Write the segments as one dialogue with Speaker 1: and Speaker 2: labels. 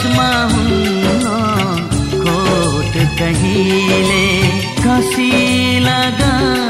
Speaker 1: कसमा हुन्न कहिले कसी
Speaker 2: लगा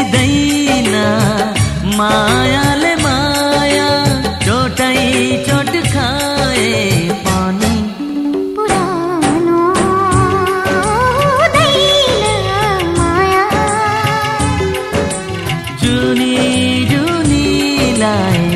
Speaker 1: सकिँदैन मायाले माया चोटै चोट खाए पानी।
Speaker 2: पुरानो दैना माया।
Speaker 1: जुनी जुनीलाई